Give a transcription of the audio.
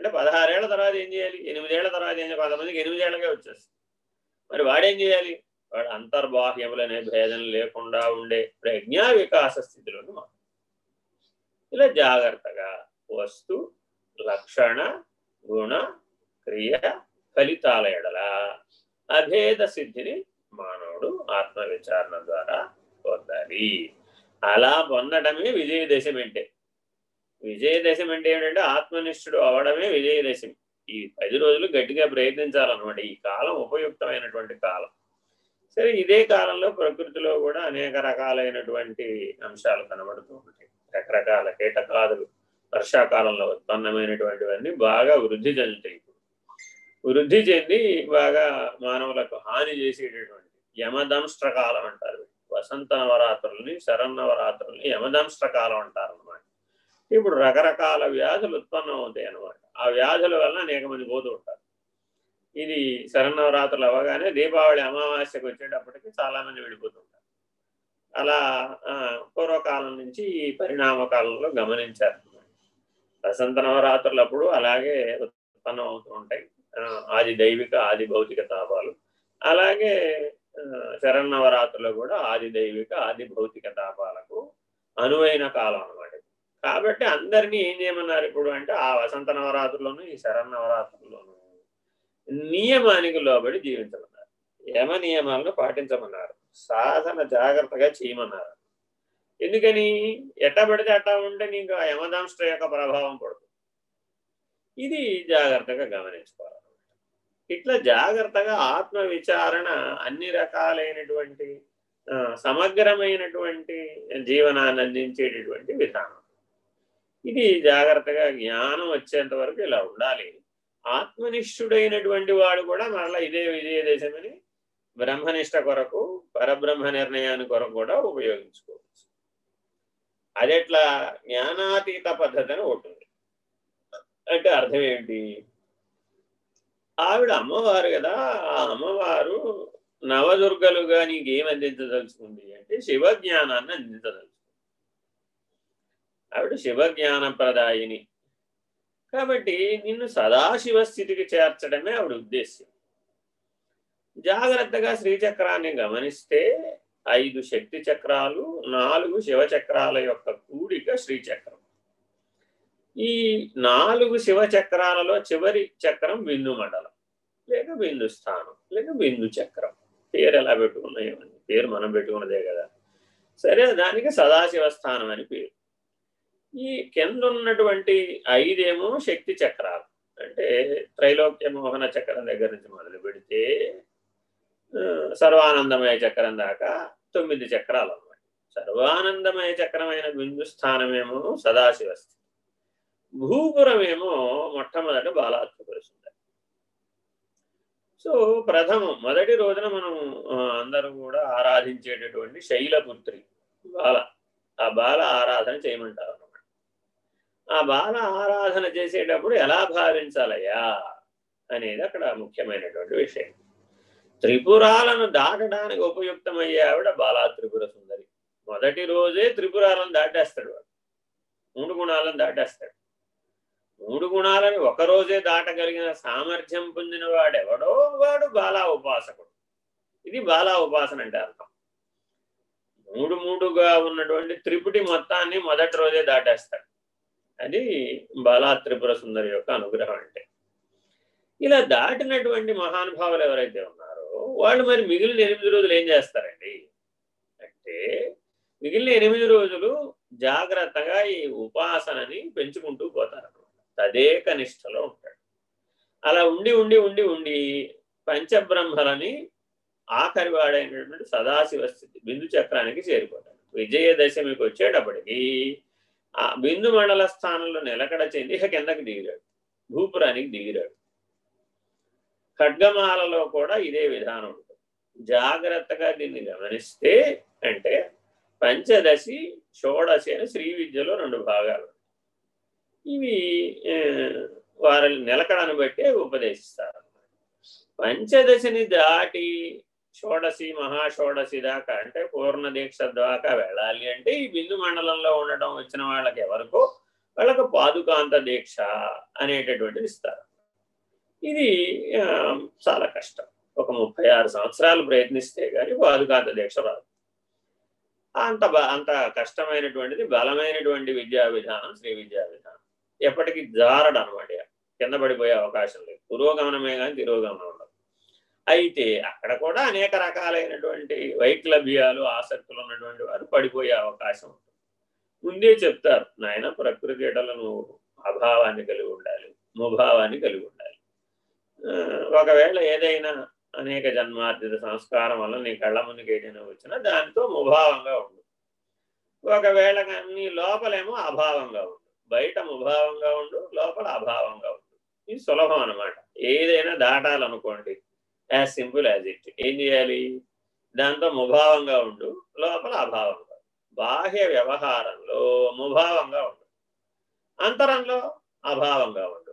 అంటే పదహారేళ్ళ తర్వాత ఏం చేయాలి? ఎనిమిదేళ్ళ తర్వాత ఏం చేయాలి కొంతమందికి ఎనిమిదేళ్ళకే వచ్చేస్తుంది మరి వాడేం చేయాలి? వాడు అంతర్బాహ్యములనే భేదం లేకుండా ఉండే ప్రజ్ఞా వికాస స్థితిలోని మారు ఇలా జాగ్రత్తగా వస్తు లక్షణ గుణ క్రియ ఫలితాల ఎడల అభేద సిద్ధిని మానవుడు ఆత్మ విచారణ ద్వారా పొందాలి. అలా పొందడమే విజయదశం అంటే. విజయదశం అంటే ఏమిటంటే ఆత్మనిష్ఠుడు అవడమే విజయదశమి. ఈ పది రోజులు గట్టిగా ప్రయత్నించాలన్నమాట. ఈ కాలం ఉపయుక్తమైనటువంటి కాలం. సరే ఇదే కాలంలో ప్రకృతిలో కూడా అనేక రకాలైనటువంటి అంశాలు కనబడుతూ ఉంటాయి. రకరకాల కీటకాదులు వర్షాకాలంలో ఉత్పన్నమైనటువంటివన్నీ బాగా వృద్ధి చెందుతాయి. వృద్ధి చెంది బాగా మానవులకు హాని చేసేటటువంటి యమదంష్ట్ర కాలం అంటారు. వసంత నవరాత్రుల్ని శరన్నవరాత్రుల్ని యమదంష్ట్ర కాలం అంటారు. ఇప్పుడు రకరకాల వ్యాధులు ఉత్పన్నం అవుతాయి అనమాట ఆ వ్యాధుల వల్ల అనేక మంది పోతూ ఉంటారు. ఇది శరన్నవరాత్రులు అవ్వగానే దీపావళి అమావాస్యకు వచ్చేటప్పటికి చాలా మంది వెళ్ళిపోతుంటారు అలా పూర్వకాలం నుంచి ఈ పరిణామకాలంలో గమనించారు. వసంత నవరాత్రులప్పుడు అలాగే ఉత్పన్నం అవుతూ ఉంటాయి. ఆది దైవిక ఆది భౌతిక తాపాలు. అలాగే శరన్నవరాత్రులు కూడా ఆది దైవిక ఆది భౌతిక తాపాలకు అనువైన కాలం కాబట్టి అందరినీ ఏం చేయమన్నారు ఇప్పుడు అంటే ఆ వసంత నవరాత్రుల్లోనూ ఈ శరన్నవరాత్రుల్లోనూ నియమానికి లోబడి జీవించమన్నారు. యమ నియమాలను పాటించమన్నారు. సాధన జాగ్రత్తగా చేయమన్నారు. ఎందుకని? ఎట్ట పడితే అట్టా ఉంటే నీకు ఆ యమదాంశ యొక్క ప్రభావం పడుతుంది. ఇది జాగ్రత్తగా గమనించుకోవాలి. ఇట్లా జాగ్రత్తగా ఆత్మ విచారణ అన్ని రకాలైనటువంటి సమగ్రమైనటువంటి జీవనాన్ని అందించేటటువంటి విధానం. ఇది జాగ్రత్తగా జ్ఞానం వచ్చేంత వరకు ఇలా ఉండాలి. ఆత్మనిష్ఠుడైనటువంటి వాడు కూడా మరలా ఇదే విజయదేశమని బ్రహ్మనిష్ట కొరకు పరబ్రహ్మ నిర్ణయాన్ని కొరకు కూడా ఉపయోగించుకోవచ్చు. అది ఎట్లా జ్ఞానాతీత పద్ధతి అని ఉంటుంది అంటే అర్థం ఏంటి ఆవిడ అమ్మవారు కదా ఆ అమ్మవారు నవదుర్గలుగా నీకేం అందించదలుచుకుంది? అంటే శివజ్ఞానాన్ని అందించదలుచుకుంది. ఆవిడ శివజ్ఞానప్రదాయిని. కాబట్టి నిన్ను సదాశివ స్థితికి చేర్చడమే ఆవిడ ఉద్దేశ్యం. జాగ్రత్తగా శ్రీచక్రాన్ని గమనిస్తే ఐదు శక్తి చక్రాలు నాలుగు శివచక్రాల యొక్క కూడిక శ్రీచక్రం. ఈ నాలుగు శివచక్రాలలో చివరి చక్రం బిందు మండలం లేక బిందు స్థానం లేక బిందు చక్రం. పేరు ఎలా పెట్టుకున్నాయో పేరు మనం పెట్టుకున్నదే కదా. సరే దానికి సదాశివ స్థానం అని పేరు. ఈ కింద ఉన్నటువంటి ఐదేమో శక్తి చక్రాలు. అంటే త్రైలోక్య మోహన చక్రం దగ్గర నుంచి మొదలు పెడితే సర్వానందమయ చక్రం దాకా తొమ్మిది చక్రాలు అన్నమాట సర్వానందమయ చక్రమైన బిందు స్థానమేమో సదాశివస్థితి భూపురమేమో మొట్టమొదట బాలాత్మపురి సో ప్రథమం మొదటి రోజున మనం అందరూ కూడా ఆరాధించేటటువంటి శైలపుత్రి బాల. ఆ బాల ఆరాధన చేయమంటారు. ఆ బాల ఆరాధన చేసేటప్పుడు ఎలా భావించాలయ్యా అనేది అక్కడ ముఖ్యమైనటువంటి విషయం. త్రిపురాలను దాటడానికి ఉపయుక్తమయ్యే ఆవిడ బాలా త్రిపుర సుందరి. మొదటి రోజే త్రిపురాలను దాటేస్తాడు వాడు. మూడు గుణాలను దాటేస్తాడు. మూడు గుణాలని ఒకరోజే దాటగలిగిన సామర్థ్యం పొందిన వాడెవడో వాడు బాలా ఉపాసకుడు. ఇది బాలా ఉపాసన అంటే అర్థం. మూడు మూడుగా ఉన్నటువంటి త్రిపుటి మొత్తాన్ని మొదటి రోజే దాటేస్తాడు. అది బాలా త్రిపుర సుందరి యొక్క అనుగ్రహం అంటే. ఇలా దాటినటువంటి మహానుభావులు ఎవరైతే ఉన్నారో వాళ్ళు మరి మిగిలిన ఎనిమిది రోజులు ఏం చేస్తారండి? అంటే మిగిలిన ఎనిమిది రోజులు జాగ్రత్తగా ఈ ఉపాసనని పెంచుకుంటూ పోతారు తదేక నిష్టలో ఉంటాడు. అలా ఉండి ఉండి ఉండి ఉండి పంచబ్రహ్మలని ఆఖరి వాడైనటువంటి సదాశివ స్థితి బిందు చక్రానికి చేరిపోతాడు విజయదశమికి వచ్చేటప్పటికి ఆ బిందు మండల స్థానంలో నిలకడ చెంది ఇక కిందకి దిగిరాడు భూపురానికి దిగిరాడు ఖడ్గమాలలో కూడా ఇదే విధానం ఉంటుంది. జాగ్రత్తగా దీన్ని గమనిస్తే అంటే పంచదశి షోడశి అని శ్రీ విద్యలో రెండు భాగాలు ఇవి వారి నిలకడను బట్టి ఉపదేశిస్తారు. పంచదశిని దాటి షోడశి మహాషోడశి దాకా అంటే పూర్ణ దీక్ష దాకా వెళ్ళాలి అంటే ఈ బిందు మండలంలో ఉండటం వచ్చిన వాళ్ళకి ఎవరికో వాళ్ళకు పాదుకాంత దీక్ష అనేటటువంటిది ఇస్తారు. ఇది చాలా కష్టం. ఒక ముప్పై ఆరు సంవత్సరాలు ప్రయత్నిస్తే కానీ పాదుకాంత దీక్ష రాదు. అంత అంత కష్టమైనటువంటిది బలమైనటువంటి విద్యా విధానం శ్రీ విద్యా విధానం. ఎప్పటికీ జారడు అనమాట కింద పడిపోయే అవకాశం లేదు. పురోగమనమే కానీ తిరోగమనం. అయితే అక్కడ కూడా అనేక రకాలైనటువంటి వైక్లభ్యాలు ఆసక్తులు ఉన్నటువంటి వారు పడిపోయే అవకాశం ఉంటుంది. ముందే చెప్తారు నాయన ప్రకృతి ఎడలను అభావాన్ని కలిగి ఉండాలి ముభావాన్ని కలిగి ఉండాలి. ఒకవేళ ఏదైనా అనేక జన్మార్జిత సంస్కారం వల్ల నీ కళ్ళ ముందుకు ఏదైనా వచ్చినా దానితో ముభావంగా ఉండు. ఒకవేళ నీ లోపలేమో అభావంగా ఉండు. బయట ముభావంగా ఉండు లోపల అభావంగా ఉండు. ఇది సులభం అనమాట ఏదైనా దాటాలనుకోండి యాజ్ సింపుల్ యాజ్ ఇట్ ఏం చేయాలి? దాంతో ముభావంగా ఉండు లోపల అభావంగా బాహ్య వ్యవహారంలో ముభావంగా ఉండు. అంతరంలో అభావంగా ఉండు.